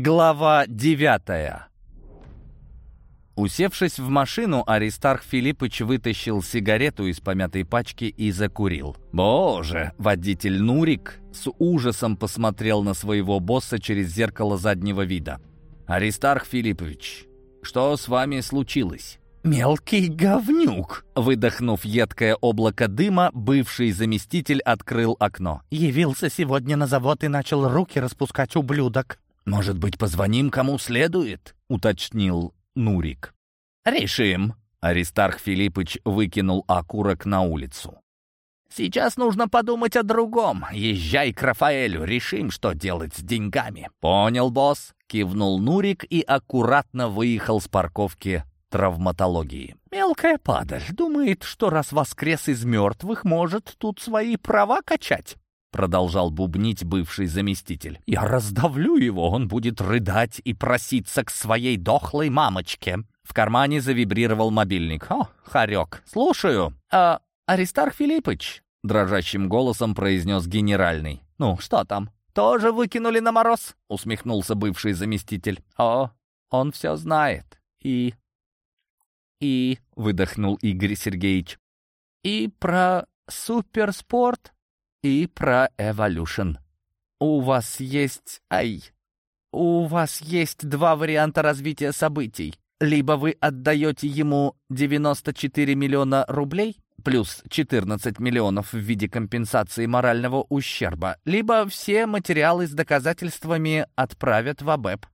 Глава девятая Усевшись в машину, Аристарх Филиппович вытащил сигарету из помятой пачки и закурил. «Боже!» — водитель Нурик с ужасом посмотрел на своего босса через зеркало заднего вида. «Аристарх Филиппович, что с вами случилось?» «Мелкий говнюк!» Выдохнув едкое облако дыма, бывший заместитель открыл окно. «Явился сегодня на завод и начал руки распускать, ублюдок!» «Может быть, позвоним кому следует?» — уточнил Нурик. «Решим!» — Аристарх Филиппович выкинул окурок на улицу. «Сейчас нужно подумать о другом. Езжай к Рафаэлю, решим, что делать с деньгами». «Понял, босс», — кивнул Нурик и аккуратно выехал с парковки травматологии. «Мелкая падаль. Думает, что раз воскрес из мертвых, может тут свои права качать». Продолжал бубнить бывший заместитель. «Я раздавлю его, он будет рыдать и проситься к своей дохлой мамочке». В кармане завибрировал мобильник. «О, хорек, слушаю. А, Аристарх Филиппович?» Дрожащим голосом произнес генеральный. «Ну, что там? Тоже выкинули на мороз?» Усмехнулся бывший заместитель. «О, он все знает. И «И...» — выдохнул Игорь Сергеевич. «И про суперспорт, и про эволюшн. У вас есть... Ай... У вас есть два варианта развития событий. Либо вы отдаете ему 94 миллиона рублей, плюс 14 миллионов в виде компенсации морального ущерба, либо все материалы с доказательствами отправят в АБЭП.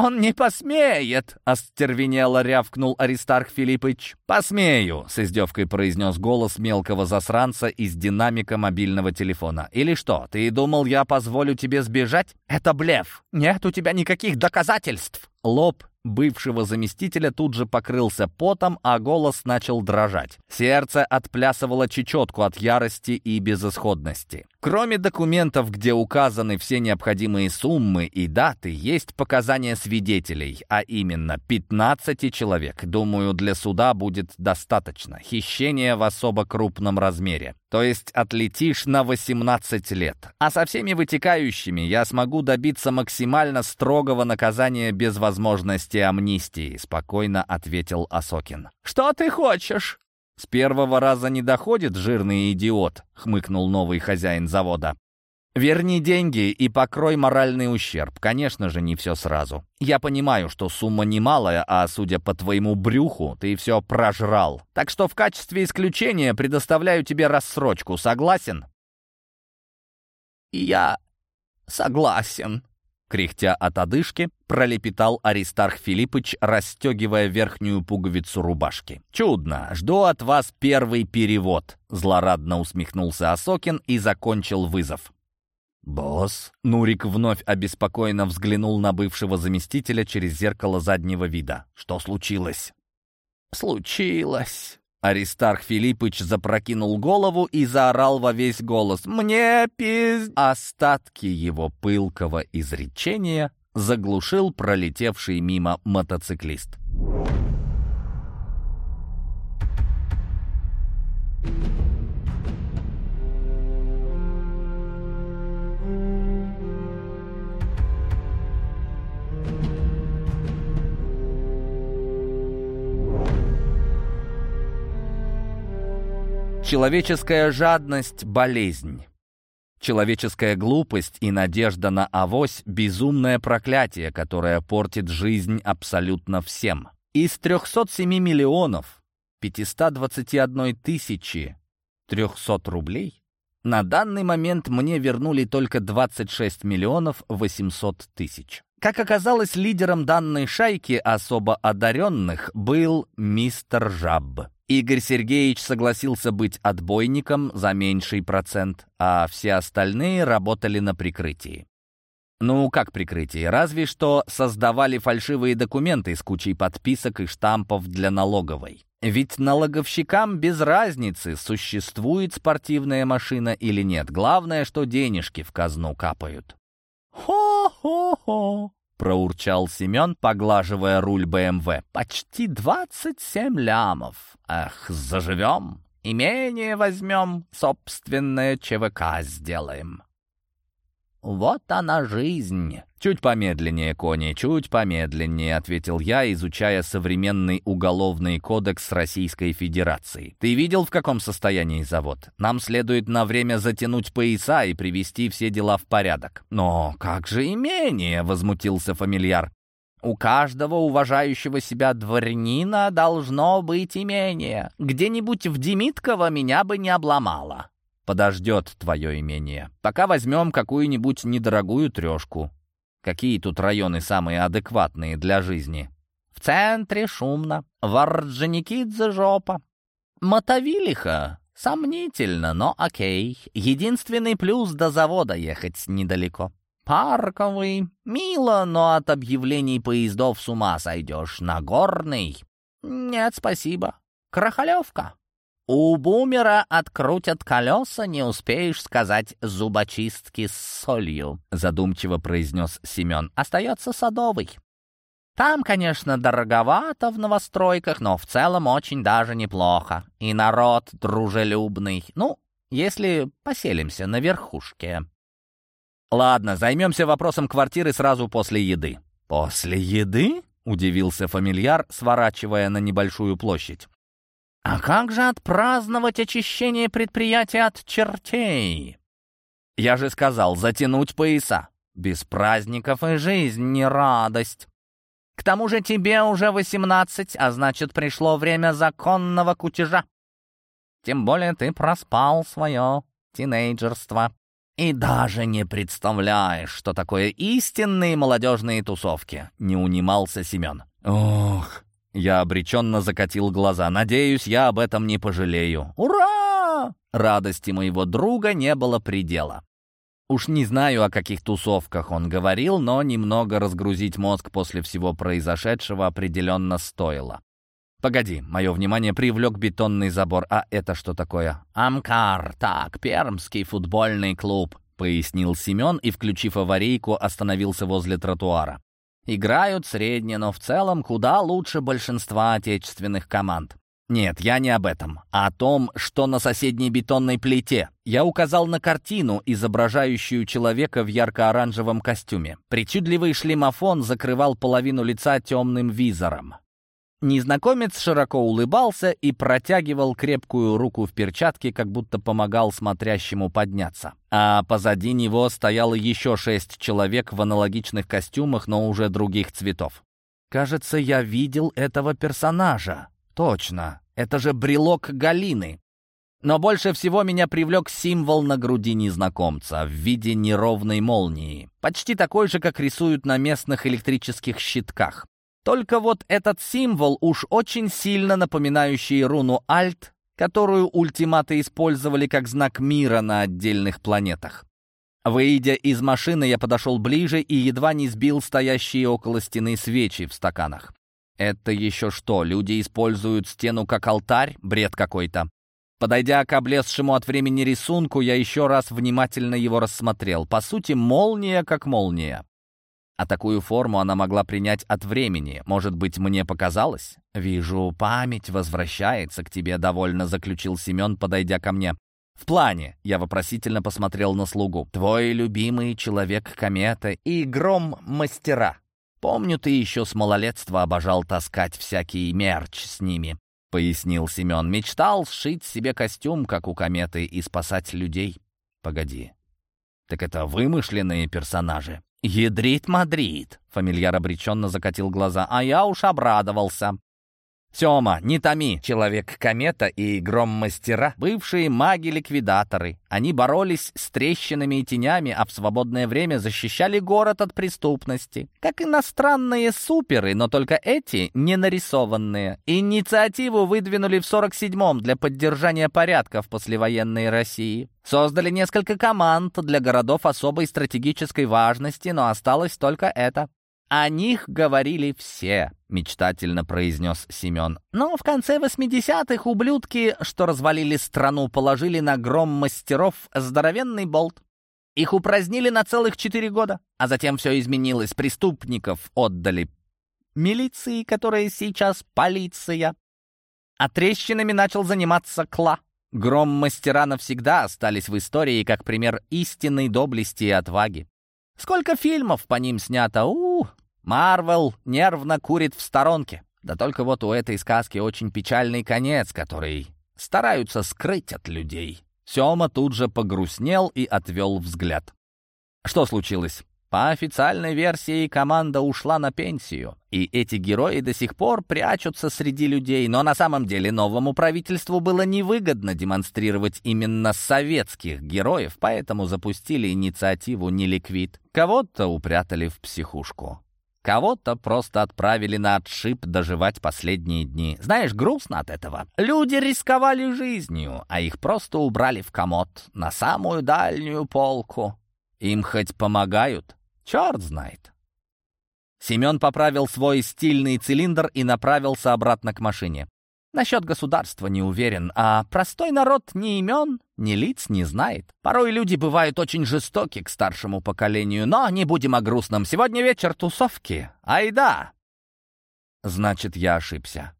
«Он не посмеет!» — остервенело рявкнул Аристарх Филиппович. «Посмею!» — с издевкой произнес голос мелкого засранца из динамика мобильного телефона. «Или что, ты думал, я позволю тебе сбежать? Это блеф! Нет у тебя никаких доказательств!» Лоб бывшего заместителя тут же покрылся потом, а голос начал дрожать. Сердце отплясывало чечетку от ярости и безысходности. Кроме документов, где указаны все необходимые суммы и даты, есть показания свидетелей, а именно 15 человек. Думаю, для суда будет достаточно. Хищение в особо крупном размере. То есть отлетишь на 18 лет. А со всеми вытекающими я смогу добиться максимально строгого наказания без возможности амнистии, спокойно ответил Осокин. «Что ты хочешь?» «С первого раза не доходит, жирный идиот», — хмыкнул новый хозяин завода. Верни деньги и покрой моральный ущерб. Конечно же, не все сразу. Я понимаю, что сумма немалая, а судя по твоему брюху, ты все прожрал. Так что в качестве исключения предоставляю тебе рассрочку. Согласен? Я согласен. Кряхтя от одышки, пролепетал Аристарх Филиппович, расстегивая верхнюю пуговицу рубашки. «Чудно! Жду от вас первый перевод!» Злорадно усмехнулся Осокин и закончил вызов. «Босс?» Нурик вновь обеспокоенно взглянул на бывшего заместителя через зеркало заднего вида. «Что случилось?» «Случилось!» Аристарх Филиппович запрокинул голову и заорал во весь голос. «Мне пиз...» Остатки его пылкого изречения заглушил пролетевший мимо мотоциклист. Человеческая жадность — болезнь. Человеческая глупость и надежда на авось — безумное проклятие, которое портит жизнь абсолютно всем. Из 307 миллионов 521 тысячи 300 рублей на данный момент мне вернули только 26 миллионов 800 тысяч. Как оказалось, лидером данной шайки особо одаренных был мистер Жаб. Игорь Сергеевич согласился быть отбойником за меньший процент, а все остальные работали на прикрытии. Ну, как прикрытие? Разве что создавали фальшивые документы с кучей подписок и штампов для налоговой. Ведь налоговщикам без разницы, существует спортивная машина или нет. Главное, что денежки в казну капают. «Хо-хо-хо!» Проурчал Семен, поглаживая руль БМВ. «Почти двадцать семь лямов. Эх, заживем, имение возьмем, собственное ЧВК сделаем». «Вот она жизнь!» «Чуть помедленнее, Кони, чуть помедленнее», — ответил я, изучая современный уголовный кодекс Российской Федерации. «Ты видел, в каком состоянии завод? Нам следует на время затянуть пояса и привести все дела в порядок». «Но как же имение?» — возмутился фамильяр. «У каждого уважающего себя дворянина должно быть имение. Где-нибудь в Демитково меня бы не обломало». «Подождет твое имение. Пока возьмем какую-нибудь недорогую трешку. Какие тут районы самые адекватные для жизни? В центре шумно, Орджоникидзе жопа. Мотовилиха сомнительно, но окей. Единственный плюс до завода ехать недалеко. Парковый. Мило, но от объявлений поездов с ума сойдешь. Нагорный. Нет, спасибо. Крахалевка. У бумера открутят колеса, не успеешь сказать зубочистки с солью», — задумчиво произнес Семен. «Остается садовый. Там, конечно, дороговато в новостройках, но в целом очень даже неплохо. И народ дружелюбный. Ну, если поселимся на верхушке». «Ладно, займемся вопросом квартиры сразу после еды». «После еды?» — удивился фамильяр, сворачивая на небольшую площадь. А как же отпраздновать очищение предприятия от чертей? Я же сказал, затянуть пояса. Без праздников и жизнь не радость. К тому же тебе уже восемнадцать, а значит, пришло время законного кутежа. Тем более ты проспал свое тинейджерство. И даже не представляешь, что такое истинные молодежные тусовки, не унимался Семен. Ох, я обреченно закатил глаза. «Надеюсь, я об этом не пожалею». «Ура!» Радости моего друга не было предела. Уж не знаю, о каких тусовках он говорил, но немного разгрузить мозг после всего произошедшего определенно стоило. «Погоди, мое внимание привлек бетонный забор. А это что такое?» «Амкар, так, пермский футбольный клуб», — пояснил Семен и, включив аварийку, остановился возле тротуара. Играют средне, но в целом куда лучше большинства отечественных команд. Нет, я не об этом, а о том, что на соседней бетонной плите. Я указал на картину, изображающую человека в ярко-оранжевом костюме. Причудливый шлемофон закрывал половину лица темным визором. Незнакомец широко улыбался и протягивал крепкую руку в перчатке, как будто помогал смотрящему подняться. А позади него стояло еще шесть человек в аналогичных костюмах, но уже других цветов. «Кажется, я видел этого персонажа. Точно, это же брелок Галины». Но больше всего меня привлек символ на груди незнакомца в виде неровной молнии, почти такой же, как рисуют на местных электрических щитках. Только вот этот символ уж очень сильно напоминающий руну Альт, которую ультиматы использовали как знак мира на отдельных планетах. Выйдя из машины, я подошел ближе и едва не сбил стоящие около стены свечи в стаканах. Это еще что, люди используют стену как алтарь? Бред какой-то. Подойдя к облезшему от времени рисунку, я еще раз внимательно его рассмотрел. По сути, молния как молния. А такую форму она могла принять от времени. Может быть, мне показалось? «Вижу, память возвращается к тебе», — довольно заключил Семен, подойдя ко мне. «В плане», — я вопросительно посмотрел на слугу, «твой любимый человек-комета и гром-мастера. Помню, ты еще с малолетства обожал таскать всякий мерч с ними», — пояснил Семен. «Мечтал сшить себе костюм, как у кометы, и спасать людей». «Погоди, так это вымышленные персонажи?» «Ядрит Мадрид!» — фамильяр обреченно закатил глаза. «А я уж обрадовался. Сема, не томи, Человек-комета и Гром-мастера, бывшие маги-ликвидаторы. Они боролись с трещинами и тенями, а в свободное время защищали город от преступности. Как иностранные суперы, но только эти не нарисованные. Инициативу выдвинули в 47-м для поддержания порядка в послевоенной России. Создали несколько команд для городов особой стратегической важности, но осталось только это. «О них говорили все», — мечтательно произнес Семен. «Но в конце 80-х ублюдки, что развалили страну, положили на гром мастеров здоровенный болт. Их упразднили на целых четыре года, а затем все изменилось. Преступников отдали милиции, которая сейчас полиция. А трещинами начал заниматься Кла. Гром-мастера навсегда остались в истории как пример истинной доблести и отваги. Сколько фильмов по ним снято? у Марвел нервно курит в сторонке. Да только вот у этой сказки очень печальный конец, который стараются скрыть от людей. Сёма тут же погрустнел и отвел взгляд. Что случилось? По официальной версии, команда ушла на пенсию, и эти герои до сих пор прячутся среди людей, но на самом деле новому правительству было невыгодно демонстрировать именно советских героев, поэтому запустили инициативу «Неликвид». Кого-то упрятали в психушку. Кого-то просто отправили на отшиб доживать последние дни. Знаешь, грустно от этого. Люди рисковали жизнью, а их просто убрали в комод, на самую дальнюю полку. Им хоть помогают? Черт знает. Семен поправил свой стильный цилиндр и направился обратно к машине. Насчет государства не уверен, а простой народ ни имен, ни лиц не знает. Порой люди бывают очень жестоки к старшему поколению, но не будем о грустном. Сегодня вечер тусовки. Айда! Значит, я ошибся.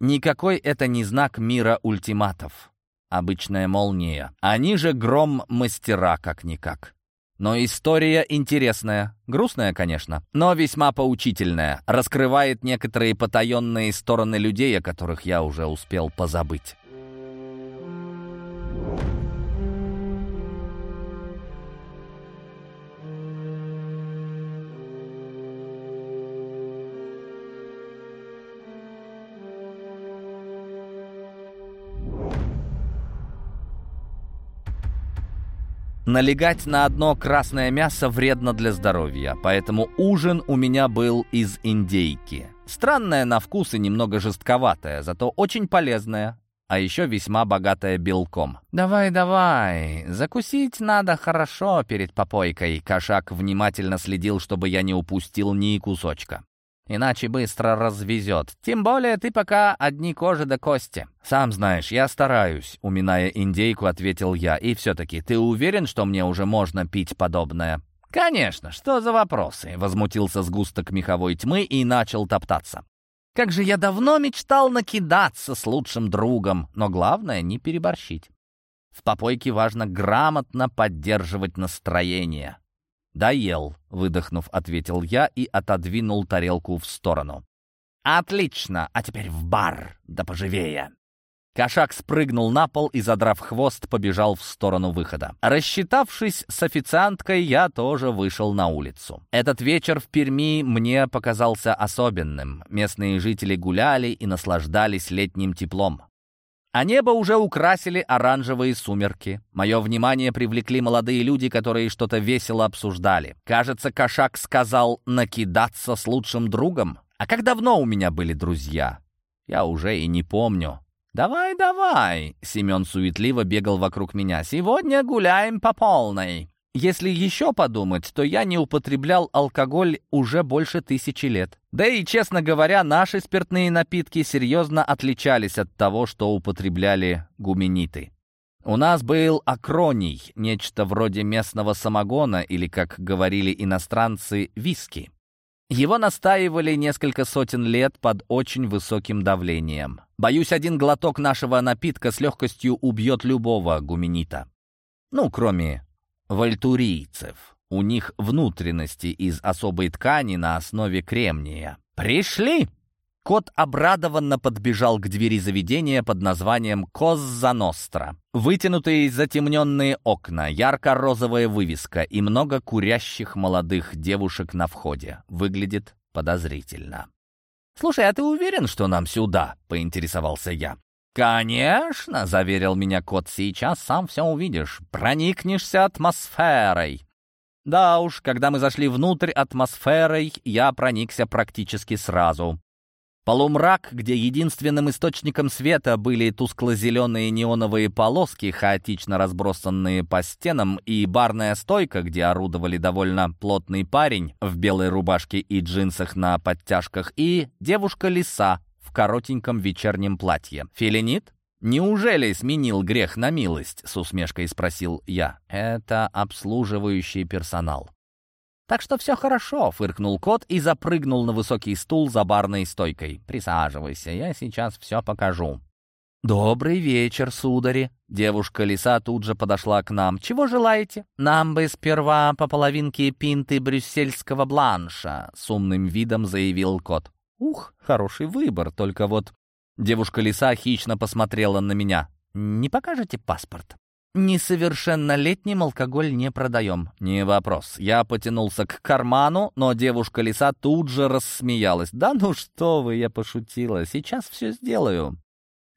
Никакой это не знак мира ультиматов. Обычная молния. Они же гром мастера как-никак. Но история интересная, грустная, конечно, но весьма поучительная, раскрывает некоторые потаенные стороны людей, о которых я уже успел позабыть. Налегать на одно красное мясо вредно для здоровья, поэтому ужин у меня был из индейки. Странная на вкус и немного жестковатая, зато очень полезная, а еще весьма богатая белком. «Давай, давай, закусить надо хорошо перед попойкой». Кошак внимательно следил, чтобы я не упустил ни кусочка иначе быстро развезет. Тем более ты пока одни кожи до кости. Сам знаешь, я стараюсь, уминая индейку, ответил я. И все-таки, ты уверен, что мне уже можно пить подобное? «Конечно, что за вопросы?» — возмутился сгусток меховой тьмы и начал топтаться. «Как же я давно мечтал накидаться с лучшим другом, но главное — не переборщить. В попойке важно грамотно поддерживать настроение. «Доел», — выдохнув, ответил я и отодвинул тарелку в сторону. «Отлично! А теперь в бар, да поживее!» Кошак спрыгнул на пол и, задрав хвост, побежал в сторону выхода. Рассчитавшись с официанткой, я тоже вышел на улицу. Этот вечер в Перми мне показался особенным. Местные жители гуляли и наслаждались летним теплом. А небо уже украсили оранжевые сумерки. Мое внимание привлекли молодые люди, которые что-то весело обсуждали. Кажется, кошак сказал «накидаться с лучшим другом». А как давно у меня были друзья? Я уже и не помню. «Давай, давай!» — Семен суетливо бегал вокруг меня. «Сегодня гуляем по полной!» Если еще подумать, то я не употреблял алкоголь уже больше тысячи лет. Да и, честно говоря, наши спиртные напитки серьезно отличались от того, что употребляли гумениты. У нас был акроний, нечто вроде местного самогона или, как говорили иностранцы, виски. Его настаивали несколько сотен лет под очень высоким давлением. Боюсь, один глоток нашего напитка с легкостью убьет любого гуменита. Ну, кроме вольтурийцев. У них внутренности из особой ткани на основе кремния. «Пришли!» Кот обрадованно подбежал к двери заведения под названием «Козза Ностра». Вытянутые затемненные окна, ярко-розовая вывеска и много курящих молодых девушек на входе. Выглядит подозрительно. «Слушай, а ты уверен, что нам сюда?» — поинтересовался я. «Конечно!» — заверил меня кот. «Сейчас сам все увидишь. Проникнешься атмосферой». Да уж, когда мы зашли внутрь атмосферой, я проникся практически сразу. Полумрак, где единственным источником света были тускло-зеленые неоновые полоски, хаотично разбросанные по стенам, и барная стойка, где орудовали довольно плотный парень в белой рубашке и джинсах на подтяжках, и девушка-лиса коротеньком вечернем платье. «Филинит?» «Неужели сменил грех на милость?» — с усмешкой спросил я. «Это обслуживающий персонал». «Так что все хорошо», — фыркнул кот и запрыгнул на высокий стул за барной стойкой. «Присаживайся, я сейчас все покажу». «Добрый вечер, судари!» Девушка-лиса тут же подошла к нам. «Чего желаете?» «Нам бы сперва по половинке пинты брюссельского бланша», — с умным видом заявил кот. «Ух, хороший выбор, только вот...» Девушка-лиса хищно посмотрела на меня. «Не покажете паспорт?» «Несовершеннолетним алкоголь не продаем». «Не вопрос». Я потянулся к карману, но девушка-лиса тут же рассмеялась. «Да ну что вы, я пошутила. Сейчас все сделаю».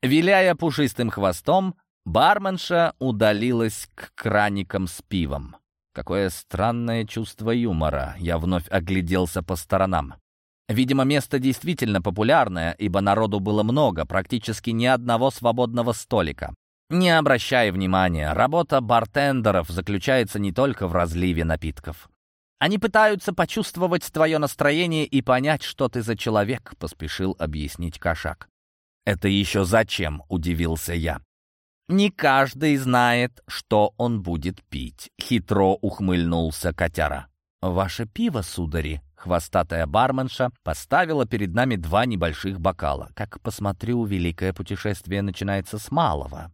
Виляя пушистым хвостом, барменша удалилась к краникам с пивом. Какое странное чувство юмора. Я вновь огляделся по сторонам. Видимо, место действительно популярное, ибо народу было много, практически ни одного свободного столика. Не обращай внимания, работа бартендеров заключается не только в разливе напитков. Они пытаются почувствовать твое настроение и понять, что ты за человек, поспешил объяснить кошак. «Это еще зачем?» — удивился я. «Не каждый знает, что он будет пить», — хитро ухмыльнулся котяра. «Ваше пиво, судари», — хвостатая барменша поставила перед нами два небольших бокала. Как посмотрю, великое путешествие начинается с малого.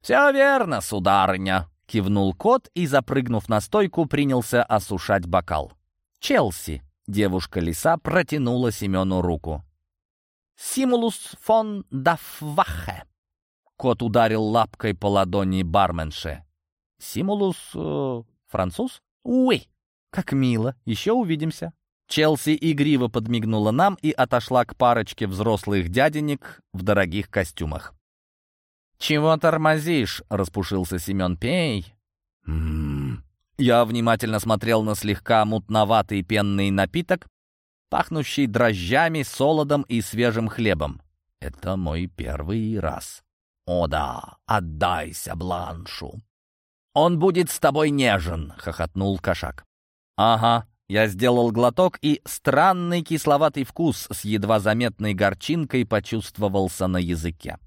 «Все верно, сударыня», — кивнул кот и, запрыгнув на стойку, принялся осушать бокал. «Челси», — девушка-лиса протянула Семену руку. «Симулус фон Дафвахе». Кот ударил лапкой по ладони барменше. «Симулус... Э, француз?» «Уи!» «Как мило! Еще увидимся!» Челси игриво подмигнула нам и отошла к парочке взрослых дяденек в дорогих костюмах. «Чего тормозишь?» — распушился Семен. «Пей!» М -м -м. Я внимательно смотрел на слегка мутноватый пенный напиток, пахнущий дрожжами, солодом и свежим хлебом. Это мой первый раз. О да, отдайся Бланшу. Он будет с тобой нежен, хохотнул кошак. Ага, я сделал глоток, и странный кисловатый вкус с едва заметной горчинкой почувствовался на языке.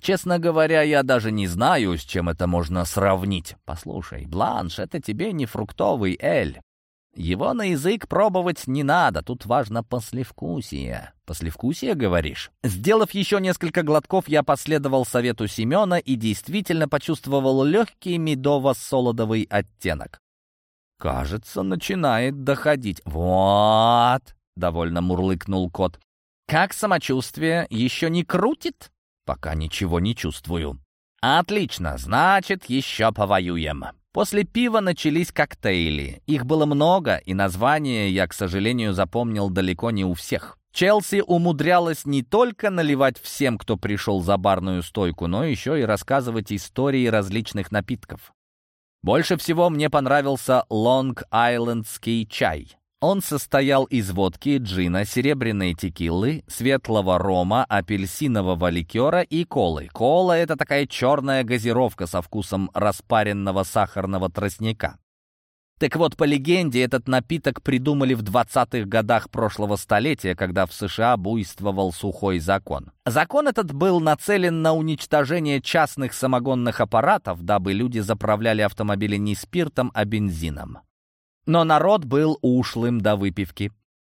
Честно говоря, я даже не знаю, с чем это можно сравнить. Послушай, Бланш, это тебе не фруктовый эль. Его на язык пробовать не надо, тут важно послевкусие. Послевкусие, говоришь? Сделав еще несколько глотков, я последовал совету Семена и действительно почувствовал легкий медово-солодовый оттенок. Кажется, начинает доходить. Вот, довольно мурлыкнул кот. Как самочувствие? Еще не крутит? Пока ничего не чувствую. Отлично, значит, еще повоюем. После пива начались коктейли. Их было много, и название я, к сожалению, запомнил далеко не у всех. Челси умудрялась не только наливать всем, кто пришел за барную стойку, но еще и рассказывать истории различных напитков. Больше всего мне понравился лонг-айлендский чай. Он состоял из водки, джина, серебряной текилы, светлого рома, апельсинового ликера и колы. Кола — это такая черная газировка со вкусом распаренного сахарного тростника. Так вот, по легенде, этот напиток придумали в 20-х годах прошлого столетия, когда в США буйствовал сухой закон. Закон этот был нацелен на уничтожение частных самогонных аппаратов, дабы люди заправляли автомобили не спиртом, а бензином. Но народ был ушлым до выпивки.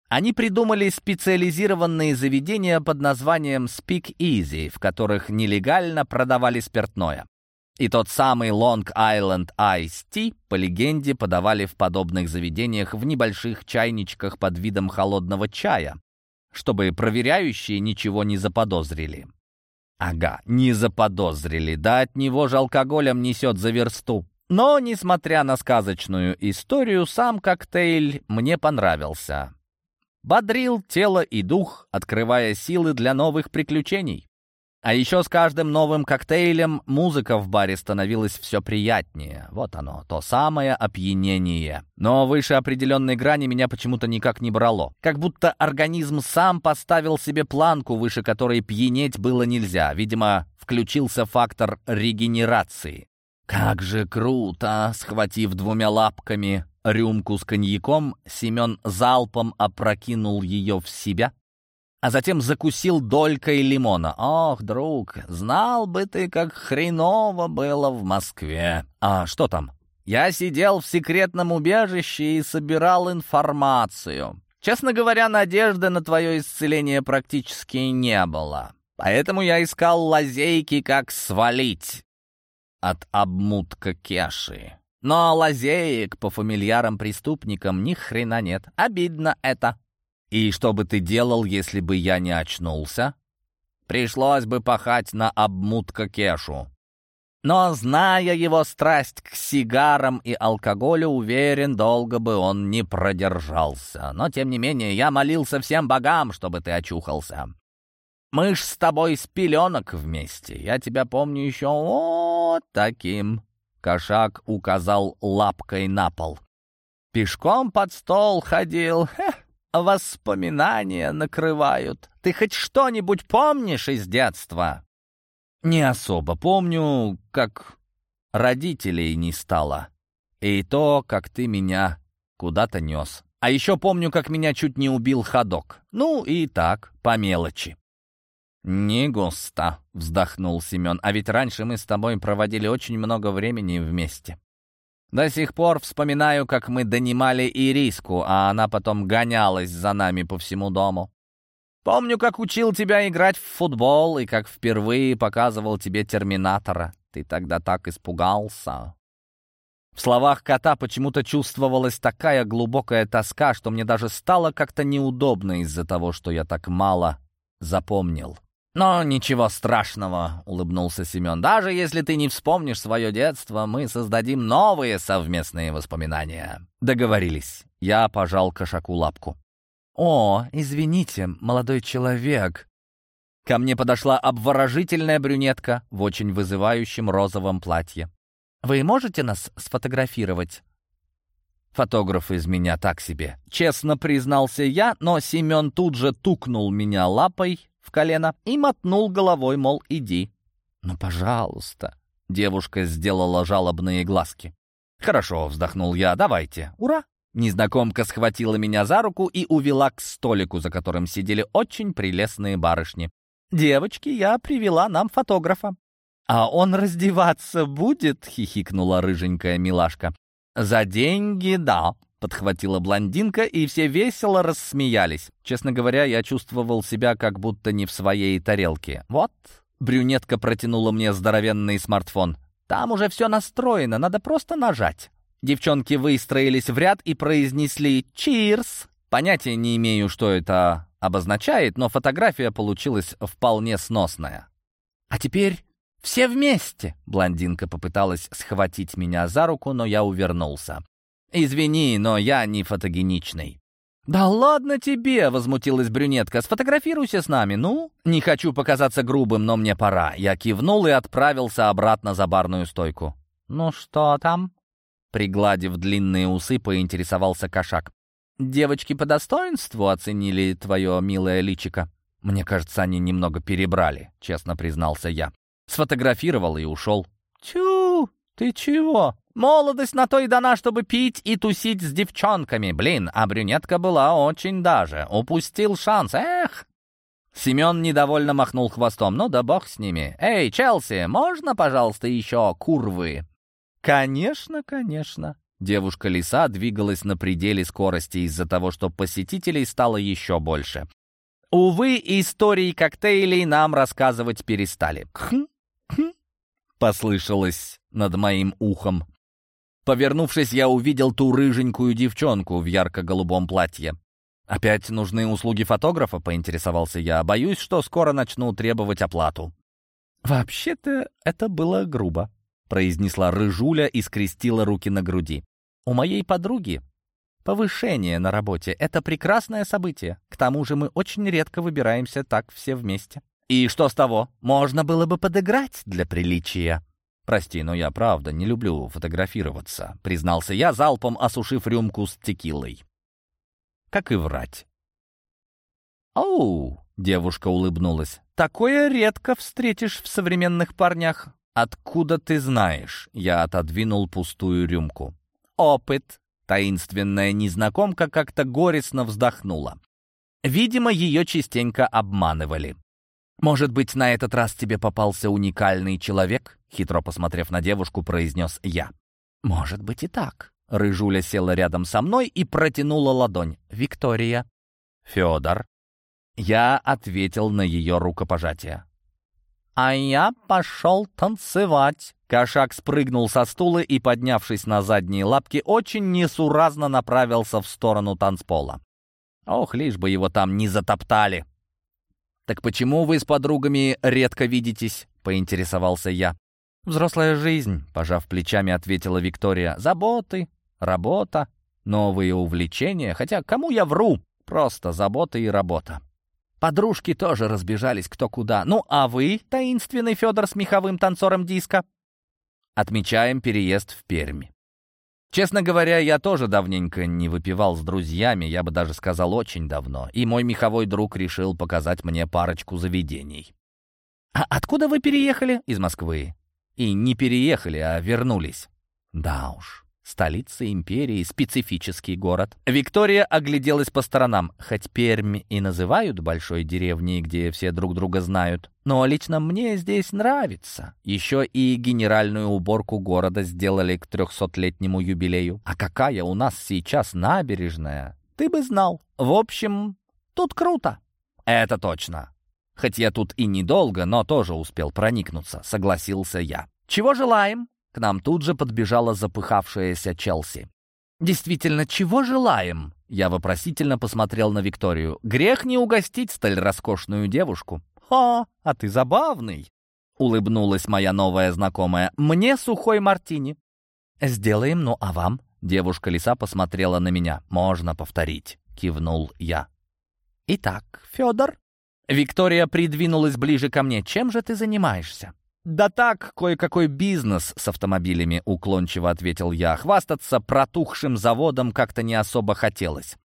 Они придумали специализированные заведения под названием Speak Easy, в которых нелегально продавали спиртное. И тот самый Long Island Ice Tea, по легенде, подавали в подобных заведениях в небольших чайничках под видом холодного чая, чтобы проверяющие ничего не заподозрили. Ага, не заподозрили, да от него же алкоголем несет за версту. Но, несмотря на сказочную историю, сам коктейль мне понравился. Бодрил тело и дух, открывая силы для новых приключений. А еще с каждым новым коктейлем музыка в баре становилась все приятнее. Вот оно, то самое опьянение. Но выше определенной грани меня почему-то никак не брало. Как будто организм сам поставил себе планку, выше которой пьянеть было нельзя. Видимо, включился фактор регенерации. «Как же круто!» — схватив двумя лапками рюмку с коньяком, Семен залпом опрокинул ее в себя, а затем закусил долькой лимона. «Ох, друг, знал бы ты, как хреново было в Москве!» «А что там?» «Я сидел в секретном убежище и собирал информацию. Честно говоря, надежды на твое исцеление практически не было. Поэтому я искал лазейки, как свалить от обмутка Кеши. Но лазеек по фамильярам-преступникам ни хрена нет. Обидно это. И что бы ты делал, если бы я не очнулся? Пришлось бы пахать на обмутка Кешу. Но, зная его страсть к сигарам и алкоголю, уверен, долго бы он не продержался. Но, тем не менее, я молился всем богам, чтобы ты очухался. Мы ж с тобой с пеленок вместе. Я тебя помню еще вот таким. Кошак указал лапкой на пол. Пешком под стол ходил. Хе, воспоминания накрывают. Ты хоть что-нибудь помнишь из детства? Не особо помню, как родителей не стало. И то, как ты меня куда-то нес. А еще помню, как меня чуть не убил ходок. Ну и так, по мелочи. «Не густо», — вздохнул Семен. «А ведь раньше мы с тобой проводили очень много времени вместе. До сих пор вспоминаю, как мы донимали Ириску, а она потом гонялась за нами по всему дому. Помню, как учил тебя играть в футбол и как впервые показывал тебе Терминатора. Ты тогда так испугался. В словах кота почему-то чувствовалась такая глубокая тоска, что мне даже стало как-то неудобно из-за того, что я так мало запомнил. «Но ничего страшного», — улыбнулся Семен. «Даже если ты не вспомнишь свое детство, мы создадим новые совместные воспоминания». Договорились. Я пожал кошаку лапку. «О, извините, молодой человек!» Ко мне подошла обворожительная брюнетка в очень вызывающем розовом платье. «Вы можете нас сфотографировать?» Фотограф из меня так себе. Честно признался я, но Семен тут же тукнул меня лапой в колено и мотнул головой, мол, иди. «Ну, пожалуйста!» Девушка сделала жалобные глазки. «Хорошо», — вздохнул я, — «давайте. Ура!» Незнакомка схватила меня за руку и увела к столику, за которым сидели очень прелестные барышни. «Девочки, я привела нам фотографа». «А он раздеваться будет?» — хихикнула рыженькая милашка. «За деньги, да», — подхватила блондинка, и все весело рассмеялись. Честно говоря, я чувствовал себя как будто не в своей тарелке. «Вот», — брюнетка протянула мне здоровенный смартфон. «Там уже все настроено, надо просто нажать». Девчонки выстроились в ряд и произнесли «Чирс!». Понятия не имею, что это обозначает, но фотография получилась вполне сносная. «А теперь все вместе!» Блондинка попыталась схватить меня за руку, но я увернулся. «Извини, но я не фотогеничный». «Да ладно тебе!» — возмутилась брюнетка. «Сфотографируйся с нами, ну?» «Не хочу показаться грубым, но мне пора». Я кивнул и отправился обратно за барную стойку. «Ну что там?» Пригладив длинные усы, поинтересовался кошак. «Девочки по достоинству оценили твое милое личико?» «Мне кажется, они немного перебрали», — честно признался я. Сфотографировал и ушел. «Тю, ты чего? Молодость на то и дана, чтобы пить и тусить с девчонками. Блин, а брюнетка была очень даже. Упустил шанс, эх!» Семен недовольно махнул хвостом. «Ну да бог с ними. Эй, Челси, можно, пожалуйста, еще курвы?» «Конечно, конечно». Девушка-лиса двигалась на пределе скорости из-за того, что посетителей стало еще больше. Увы, истории коктейлей нам рассказывать перестали. «Хм, хм», послышалось над моим ухом. Повернувшись, я увидел ту рыженькую девчонку в ярко-голубом платье. «Опять нужны услуги фотографа?» — поинтересовался я. «Боюсь, что скоро начну требовать оплату». «Вообще-то это было грубо», произнесла рыжуля и скрестила руки на груди. «У моей подруги повышение на работе — это прекрасное событие. К тому же мы очень редко выбираемся так все вместе». «И что с того? Можно было бы подыграть для приличия». «Прости, но я правда не люблю фотографироваться», — признался я, залпом осушив рюмку с текилой. «Как и врать». «Оу!» — девушка улыбнулась. «Такое редко встретишь в современных парнях. «Откуда ты знаешь?» — я отодвинул пустую рюмку. «Опыт». Таинственная незнакомка как-то горестно вздохнула. Видимо, ее частенько обманывали. «Может быть, на этот раз тебе попался уникальный человек?» Хитро посмотрев на девушку, произнес я. «Может быть и так». Рыжуля села рядом со мной и протянула ладонь. «Виктория». «Федор». Я ответил на ее рукопожатие. А я пошел танцевать. Кошак спрыгнул со стула и, поднявшись на задние лапки, очень несуразно направился в сторону танцпола. Ох, лишь бы его там не затоптали. «Так почему вы с подругами редко видитесь?» — поинтересовался я. «Взрослая жизнь», — пожав плечами, ответила Виктория. «Заботы, работа, новые увлечения. Хотя кому я вру? Просто забота и работа». Подружки тоже разбежались кто куда. «Ну, а вы, таинственный Федор с меховым танцором диска?» Отмечаем переезд в Пермь. Честно говоря, я тоже давненько не выпивал с друзьями, я бы даже сказал, очень давно, и мой меховой друг решил показать мне парочку заведений. «А откуда вы переехали?» «Из Москвы». «И не переехали, а вернулись». «Да уж, столица империи, специфический город». Виктория огляделась по сторонам, хоть Пермь и называют большой деревней, где все друг друга знают. Но лично мне здесь нравится. Еще и генеральную уборку города сделали к трехсотлетнему юбилею. А какая у нас сейчас набережная? Ты бы знал. В общем, тут круто. Это точно. Хоть я тут и недолго, но тоже успел проникнуться, согласился я. Чего желаем? К нам тут же подбежала запыхавшаяся Челси. «Действительно, чего желаем?» Я вопросительно посмотрел на Викторию. «Грех не угостить столь роскошную девушку». «О, а ты забавный!» — улыбнулась моя новая знакомая. «Мне сухой мартини». «Сделаем, ну а вам?» Девушка лиса посмотрела на меня. «Можно повторить», — кивнул я. «Итак, Федор?» Виктория придвинулась ближе ко мне. «Чем же ты занимаешься?» «Да так, кое-какой бизнес с автомобилями», — уклончиво ответил я. «Хвастаться протухшим заводом как-то не особо хотелось.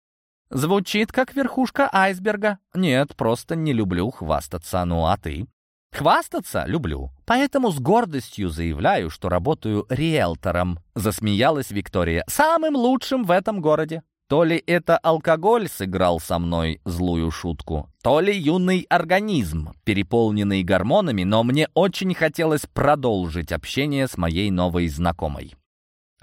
Звучит как верхушка айсберга. Нет, просто не люблю хвастаться. Ну а ты? Хвастаться люблю. Поэтому с гордостью заявляю, что работаю риэлтором. Засмеялась Виктория. Самым лучшим в этом городе. То ли это алкоголь сыграл со мной злую шутку, то ли юный организм, переполненный гормонами, но мне очень хотелось продолжить общение с моей новой знакомой.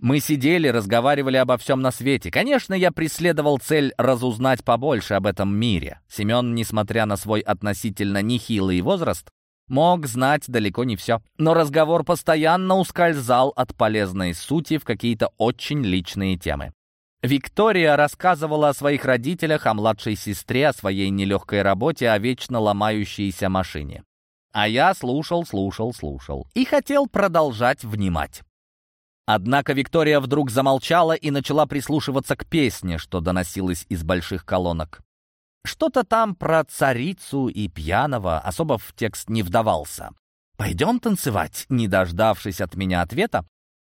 Мы сидели, разговаривали обо всем на свете. Конечно, я преследовал цель разузнать побольше об этом мире. Семен, несмотря на свой относительно нехилый возраст, мог знать далеко не все. Но разговор постоянно ускользал от полезной сути в какие-то очень личные темы. Виктория рассказывала о своих родителях, о младшей сестре, о своей нелегкой работе, о вечно ломающейся машине. А я слушал, слушал, слушал и хотел продолжать внимать. Однако Виктория вдруг замолчала и начала прислушиваться к песне, что доносилось из больших колонок. Что-то там про царицу и пьяного, особо в текст не вдавался. «Пойдем танцевать?» Не дождавшись от меня ответа,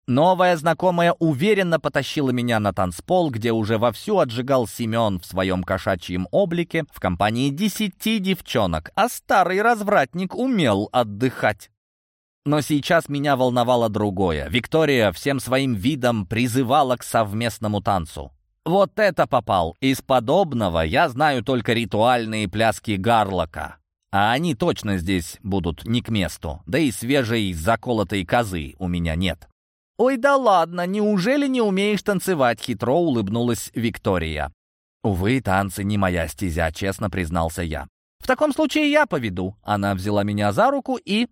новая знакомая уверенно потащила меня на танцпол, где уже вовсю отжигал Семен в своем кошачьем облике в компании десяти девчонок, а старый развратник умел отдыхать. Но сейчас меня волновало другое. Виктория всем своим видом призывала к совместному танцу. Вот это попал! Из подобного я знаю только ритуальные пляски гарлока. А они точно здесь будут не к месту. Да и свежей заколотой козы у меня нет. «Ой, да ладно, неужели не умеешь танцевать?» — хитро улыбнулась Виктория. «Увы, танцы не моя стезя», — честно признался я. «В таком случае я поведу». Она взяла меня за руку и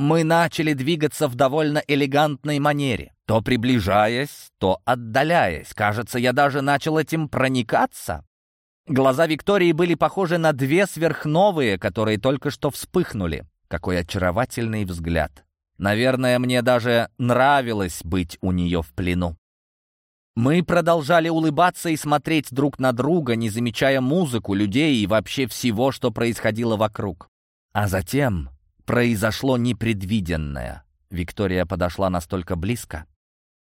мы начали двигаться в довольно элегантной манере, то приближаясь, то отдаляясь. Кажется, я даже начал этим проникаться. Глаза Виктории были похожи на две сверхновые, которые только что вспыхнули. Какой очаровательный взгляд. Наверное, мне даже нравилось быть у нее в плену. Мы продолжали улыбаться и смотреть друг на друга, не замечая музыку, людей и вообще всего, что происходило вокруг. А затем произошло непредвиденное. Виктория подошла настолько близко,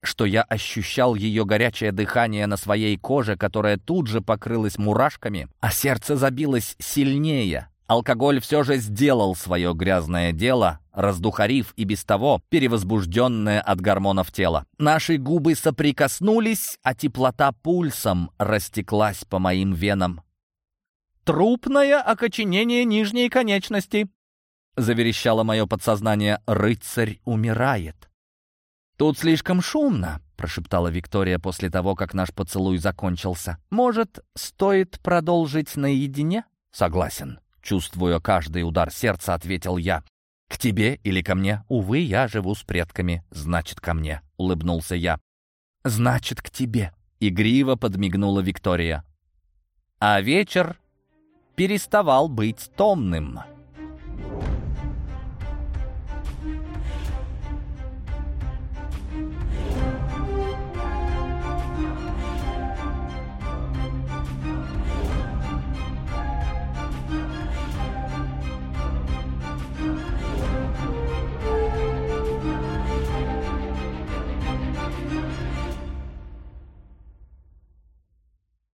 что я ощущал ее горячее дыхание на своей коже, которая тут же покрылась мурашками, а сердце забилось сильнее. Алкоголь все же сделал свое грязное дело, раздухарив и без того перевозбужденное от гормонов тело. Наши губы соприкоснулись, а теплота пульсом растеклась по моим венам. «Трупное окоченение нижней конечности», — заверещало мое подсознание, — «рыцарь умирает». «Тут слишком шумно», — прошептала Виктория после того, как наш поцелуй закончился. «Может, стоит продолжить наедине?» «Согласен», — чувствуя каждый удар сердца, ответил я. «К тебе или ко мне? Увы, я живу с предками. Значит, ко мне», — улыбнулся я. «Значит, к тебе», — игриво подмигнула Виктория. А вечер переставал быть томным.